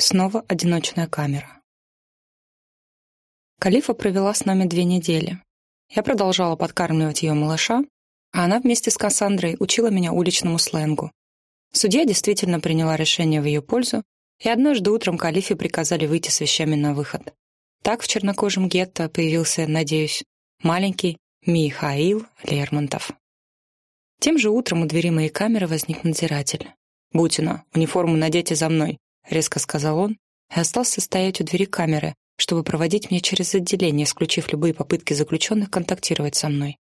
Снова одиночная камера. Калифа провела с нами две недели. Я продолжала подкармливать ее малыша, а она вместе с Кассандрой учила меня уличному сленгу. Судья действительно приняла решение в ее пользу, и однажды утром Калифе приказали выйти с вещами на выход. Так в чернокожем гетто появился, надеюсь, маленький Михаил Лермонтов. Тем же утром у двери моей камеры возник надзиратель. «Бутина, униформу наденьте за мной», — резко сказал он, и остался стоять у двери камеры, чтобы проводить меня через отделение, исключив любые попытки заключенных контактировать со мной.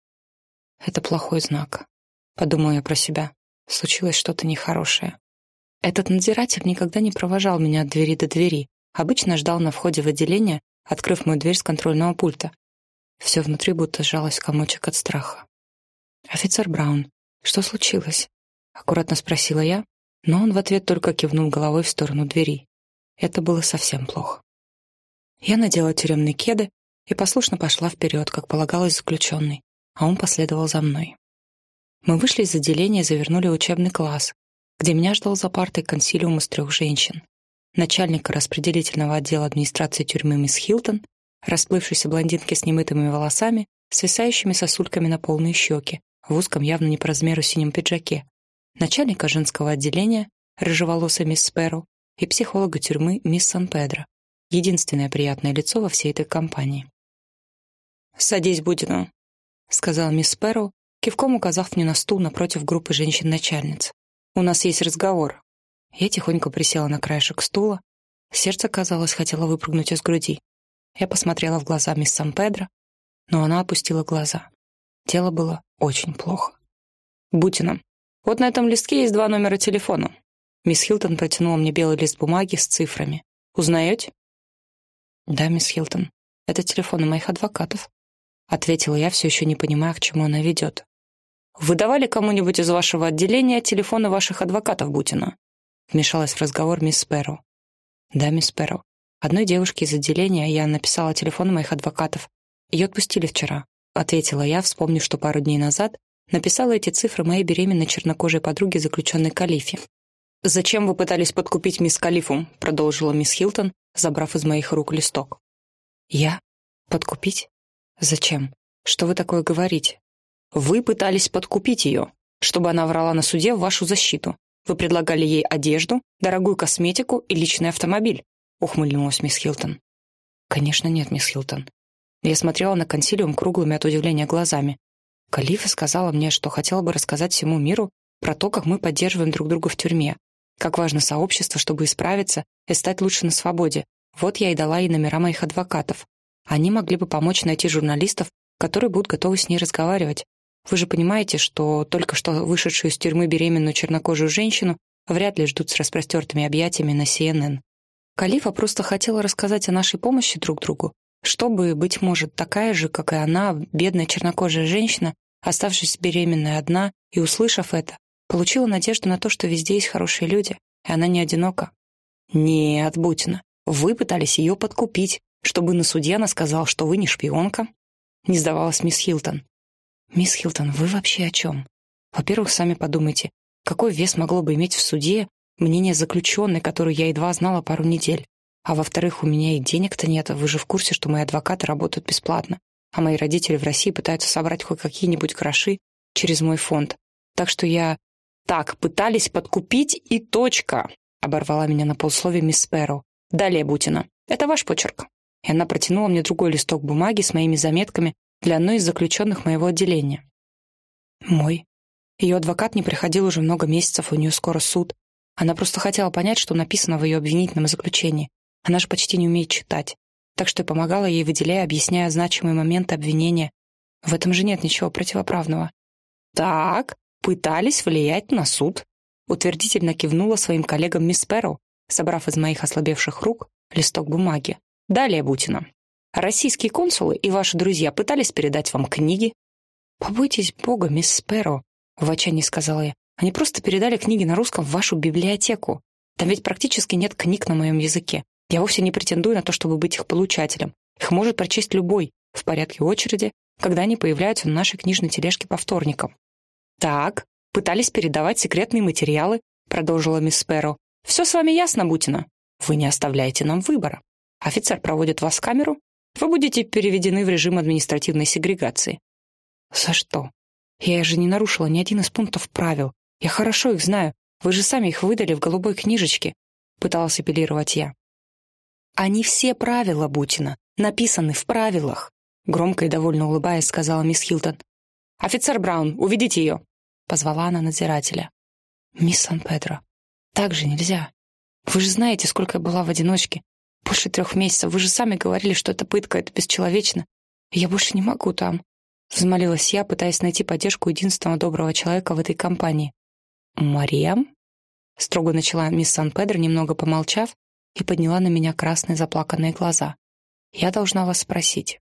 Это плохой знак. Подумал я про себя. Случилось что-то нехорошее. Этот надзиратель никогда не провожал меня от двери до двери, обычно ждал на входе в отделение, открыв мою дверь с контрольного пульта. Все внутри будто сжалось комочек от страха. «Офицер Браун, что случилось?» — аккуратно спросила я, но он в ответ только кивнул головой в сторону двери. Это было совсем плохо. Я надела тюремные кеды и послушно пошла вперед, как полагалось заключенный, а он последовал за мной. Мы вышли из отделения и завернули учебный класс, где меня ждал за партой консилиум из трех женщин. Начальника распределительного отдела администрации тюрьмы мисс Хилтон, расплывшейся блондинки с немытыми волосами, свисающими сосульками на полные щеки, в узком явно не по размеру синем пиджаке, начальника женского отделения, рыжеволосой мисс Сперу, и психолога тюрьмы мисс Сан-Педро, единственное приятное лицо во всей этой компании. «Садись, Будину», — сказала мисс Сперу, кивком указав мне на стул напротив группы женщин-начальниц. «У нас есть разговор». Я тихонько присела на краешек стула. Сердце, казалось, хотело выпрыгнуть из груди. Я посмотрела в глаза мисс Сан-Педро, но она опустила глаза. Тело было очень плохо. «Бутина, вот на этом листке есть два номера телефона». Мисс Хилтон протянула мне белый лист бумаги с цифрами. «Узнаете?» «Да, мисс Хилтон. Это телефоны моих адвокатов», — ответила я, все еще не понимая, к чему она ведет. «Вы давали кому-нибудь из вашего отделения телефоны ваших адвокатов, Бутина?» Вмешалась в разговор мисс Спэрроу. «Да, мисс Спэрроу. Одной девушке из отделения я написала телефон моих адвокатов. Ее отпустили вчера», — ответила я, вспомнив, что пару дней назад написала эти цифры моей беременной чернокожей подруге, заключенной Калифе. «Зачем вы пытались подкупить мисс Калифу?» — продолжила мисс Хилтон, забрав из моих рук листок. «Я? Подкупить? Зачем? Что вы такое говорите?» «Вы пытались подкупить ее, чтобы она врала на суде в вашу защиту. Вы предлагали ей одежду, дорогую косметику и личный автомобиль», — ухмыльнулась мисс Хилтон. «Конечно нет, мисс Хилтон». Я смотрела на консилиум круглыми от удивления глазами. Калифа сказала мне, что хотела бы рассказать всему миру про то, как мы поддерживаем друг друга в тюрьме, как важно сообщество, чтобы исправиться и стать лучше на свободе. Вот я и дала ей номера моих адвокатов. Они могли бы помочь найти журналистов, которые будут готовы с ней разговаривать. Вы же понимаете, что только что вышедшую из тюрьмы беременную чернокожую женщину вряд ли ждут с распростертыми объятиями на CNN. Калифа просто хотела рассказать о нашей помощи друг другу, чтобы, быть может, такая же, как и она, бедная чернокожая женщина, оставшись беременной одна и услышав это, Получила надежду на то, что везде есть хорошие люди, и она не одинока. Нет, Бутина, вы пытались ее подкупить, чтобы на суде она сказала, что вы не шпионка. Не сдавалась мисс Хилтон. Мисс Хилтон, вы вообще о чем? Во-первых, сами подумайте, какой вес могло бы иметь в суде мнение заключенной, которую я едва знала пару недель? А во-вторых, у меня и денег-то нет, вы же в курсе, что мои адвокаты работают бесплатно, а мои родители в России пытаются собрать хоть какие-нибудь гроши через мой фонд. Так что я так, пытались подкупить и точка, оборвала меня на полслове мисс Спэрроу. Далее, Бутина. Это ваш почерк. И она протянула мне другой листок бумаги с моими заметками для одной из заключенных моего отделения. Мой. Ее адвокат не приходил уже много месяцев, у нее скоро суд. Она просто хотела понять, что написано в ее обвинительном заключении. Она же почти не умеет читать. Так что я помогала ей, выделяя, объясняя значимые моменты обвинения. В этом же нет ничего противоправного. «Так», пытались влиять на суд. Утвердительно кивнула своим коллегам мисс Перро, собрав из моих ослабевших рук листок бумаги. Далее, Бутина. Российские консулы и ваши друзья пытались передать вам книги. «Побойтесь Бога, мисс Сперо», — в отчаянии сказала я. «Они просто передали книги на русском в вашу библиотеку. Там ведь практически нет книг на моем языке. Я вовсе не претендую на то, чтобы быть их получателем. Их может прочесть любой, в порядке очереди, когда они появляются на нашей книжной тележке по вторникам. «Так, пытались передавать секретные материалы», продолжила мисс Спэро. «Все с вами ясно, Бутина?» Вы не оставляете нам выбора. Офицер проводит вас в камеру, вы будете переведены в режим административной сегрегации. За что? Я же не нарушила ни один из пунктов правил. Я хорошо их знаю. Вы же сами их выдали в голубой книжечке. Пыталась апеллировать я. Они все правила Бутина, написаны в правилах. Громко и довольно улыбаясь, сказала мисс Хилтон. «Офицер Браун, уведите ее!» Позвала она надзирателя. «Мисс Сан-Педро, так же нельзя. Вы же знаете, сколько я была в одиночке. Больше трех месяцев. Вы же сами говорили, что это пытка, это бесчеловечно. Я больше не могу там. Взмолилась я, пытаясь найти поддержку единственного доброго человека в этой компании. «Мариам?» Строго начала мисс Сан-Педро, немного помолчав, и подняла на меня красные заплаканные глаза. «Я должна вас спросить.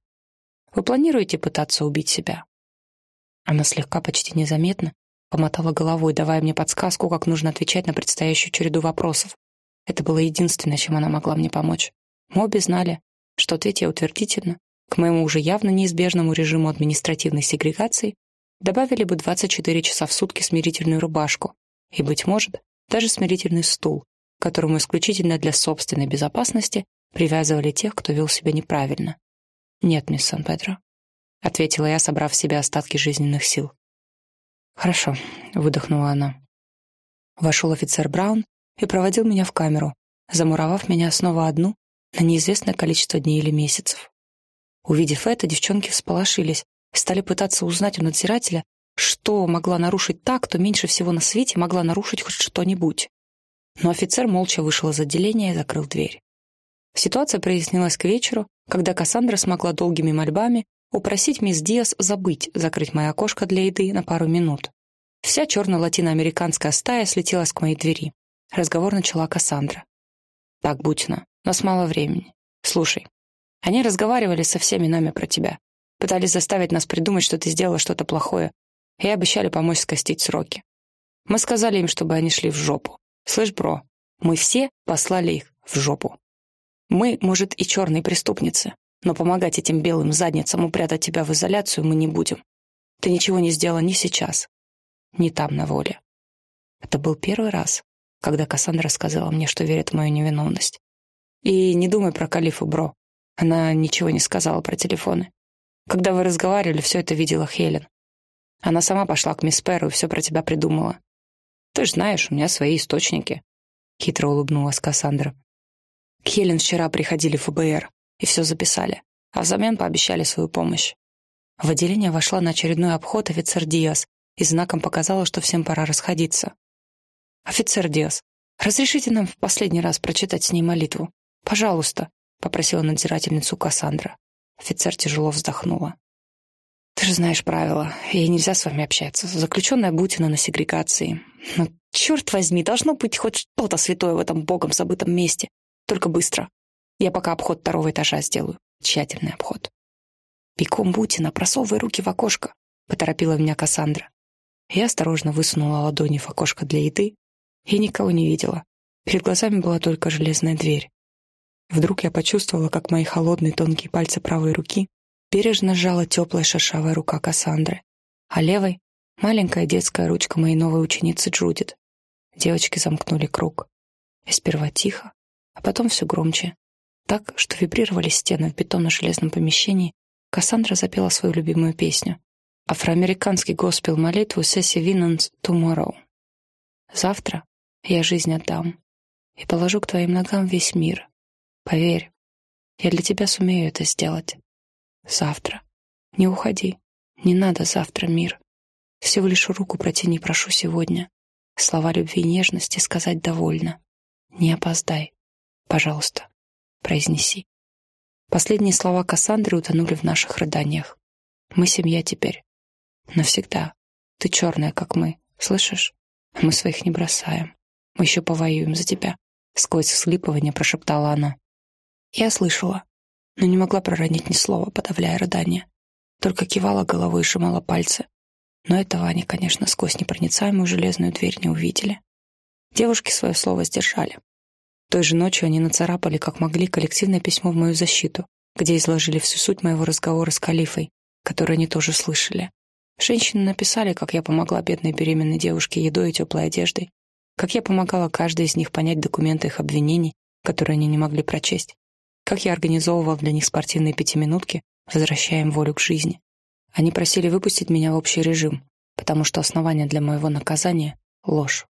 Вы планируете пытаться убить себя?» Она слегка, почти незаметно, помотала головой, давая мне подсказку, как нужно отвечать на предстоящую череду вопросов. Это было единственное, чем она могла мне помочь. Мы обе знали, что, ответя утвердительно, к моему уже явно неизбежному режиму административной сегрегации добавили бы 24 часа в сутки смирительную рубашку и, быть может, даже смирительный стул, которому исключительно для собственной безопасности привязывали тех, кто вел себя неправильно. «Нет, мисс Сан-Педро», — ответила я, собрав в себе остатки жизненных сил. «Хорошо», — выдохнула она. Вошел офицер Браун и проводил меня в камеру, замуровав меня снова одну на неизвестное количество дней или месяцев. Увидев это, девчонки всполошились стали пытаться узнать у надзирателя, что могла нарушить та, кто меньше всего на свете могла нарушить хоть что-нибудь. Но офицер молча вышел из отделения и закрыл дверь. Ситуация прояснилась к вечеру, когда Кассандра смогла долгими мольбами упросить мисс Диас забыть закрыть мое окошко для еды на пару минут. Вся черно-латиноамериканская стая слетелась к моей двери. Разговор начала Кассандра. «Так, Бутина, у нас мало времени. Слушай, они разговаривали со всеми нами про тебя. Пытались заставить нас придумать, что ты сделала что-то плохое, и обещали помочь скостить сроки. Мы сказали им, чтобы они шли в жопу. Слышь, бро, мы все послали их в жопу. Мы, может, и черные преступницы, но помогать этим белым задницам упрятать тебя в изоляцию мы не будем. Ты ничего не сделала ни сейчас, ни там на воле. Это был первый раз, когда Кассандра сказала мне, что верит в мою невиновность. И не думай про Калифу, бро. Она ничего не сказала про телефоны. Когда вы разговаривали, все это видела Хелен. Она сама пошла к мисс Перу и все про тебя придумала. Ты ж знаешь, у меня свои источники. Хитро улыбнулась Кассандра. К Хелен вчера приходили ФБР и все записали, а взамен пообещали свою помощь. В отделение вошла на очередной обход офицер Диас и знаком показала, что всем пора расходиться. «Офицер Диас, разрешите нам в последний раз прочитать с ней молитву? Пожалуйста», попросила надзирательницу Кассандра. Офицер тяжело вздохнула. «Ты же знаешь правила. Ей нельзя с вами общаться. Заключенная Бутина на сегрегации. Но, черт возьми, должно быть хоть что-то святое в этом богом забытом месте. Только быстро. Я пока обход второго этажа сделаю. Тщательный обход». «Пиком Бутина, просовывай руки в окошко», — поторопила меня Кассандра. Я осторожно высунула ладони в окошко для еды и никого не видела. Перед глазами была только железная дверь. Вдруг я почувствовала, как мои холодные тонкие пальцы правой руки бережно сжала теплая шершавая рука Кассандры, а левой — маленькая детская ручка моей новой ученицы Джудит. Девочки замкнули круг. И сперва тихо, а потом все громче. Так, что вибрировали стены в бетонно-железном помещении, Кассандра запела свою любимую песню. Афроамериканский госпел молитву Сесси Винанс «Tomorrow». «Завтра я жизнь отдам и положу к твоим ногам весь мир, Поверь, я для тебя сумею это сделать. Завтра. Не уходи. Не надо завтра, мир. Всего лишь руку протяни, прошу сегодня. Слова любви и нежности сказать довольно. Не опоздай. Пожалуйста, произнеси. Последние слова Кассандры утонули в наших рыданиях. Мы семья теперь. Навсегда. Ты черная, как мы. Слышишь? Мы своих не бросаем. Мы еще повоюем за тебя. Сквозь всхлипывание прошептала она. Я слышала, но не могла проронить ни слова, подавляя рыдание. Только кивала головой и сжимала пальцы. Но этого они, конечно, сквозь непроницаемую железную дверь не увидели. Девушки свое слово сдержали. Той же ночью они нацарапали, как могли, коллективное письмо в мою защиту, где изложили всю суть моего разговора с Калифой, который они тоже слышали. Женщины написали, как я помогла бедной беременной девушке едой и теплой одеждой, как я помогала каждой из них понять документы их обвинений которые они не могли прочесть. Как я организовывал для них спортивные пятиминутки, возвращая им волю к жизни. Они просили выпустить меня в общий режим, потому что основание для моего наказания — ложь.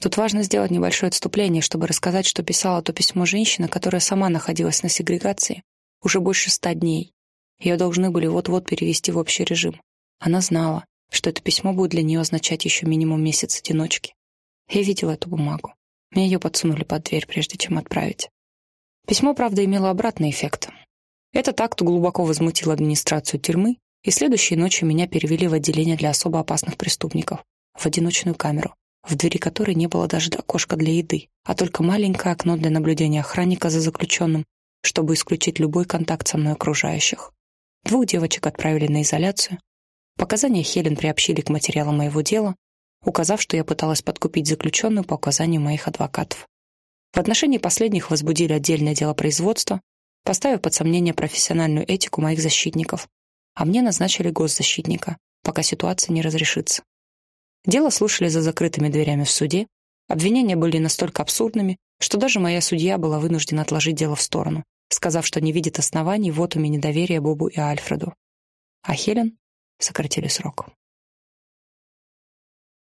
Тут важно сделать небольшое отступление, чтобы рассказать, что писала то письмо женщина, которая сама находилась на сегрегации уже больше ста дней. Ее должны были вот-вот перевести в общий режим. Она знала, что это письмо будет для нее означать еще минимум месяц одиночки. Я видела эту бумагу. Мне ее подсунули под дверь, прежде чем отправить. Письмо, правда, имело обратный эффект. Этот акт глубоко возмутил администрацию тюрьмы, и следующей ночью меня перевели в отделение для особо опасных преступников, в одиночную камеру, в двери которой не было даже окошка для еды, а только маленькое окно для наблюдения охранника за заключенным, чтобы исключить любой контакт со мной окружающих. Двух девочек отправили на изоляцию. Показания Хелен приобщили к материалам моего дела, указав, что я пыталась подкупить заключенную по указанию моих адвокатов. В отношении последних возбудили отдельное дело производства, поставив под сомнение профессиональную этику моих защитников, а мне назначили госзащитника, пока ситуация не разрешится. Дело слушали за закрытыми дверями в суде, обвинения были настолько абсурдными, что даже моя судья была вынуждена отложить дело в сторону, сказав, что не видит оснований в отуме недоверия Бобу и Альфреду. А Хелен сократили срок.